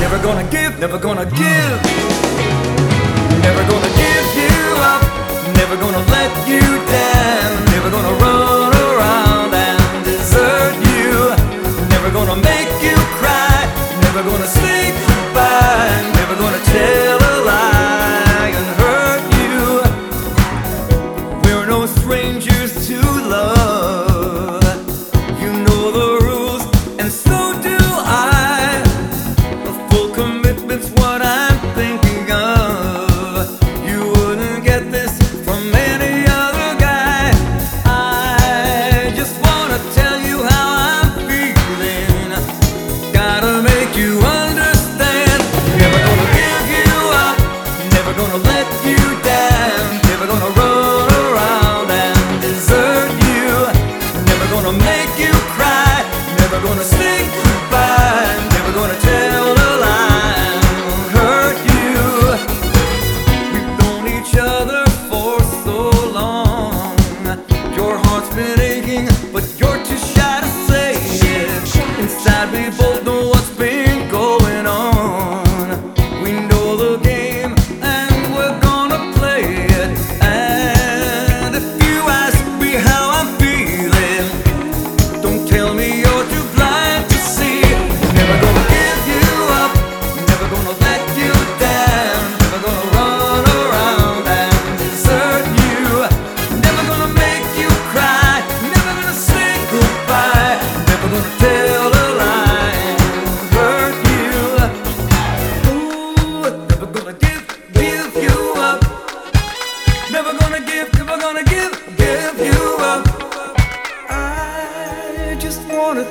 Never gonna give, never gonna give.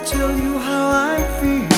Tell you how I feel.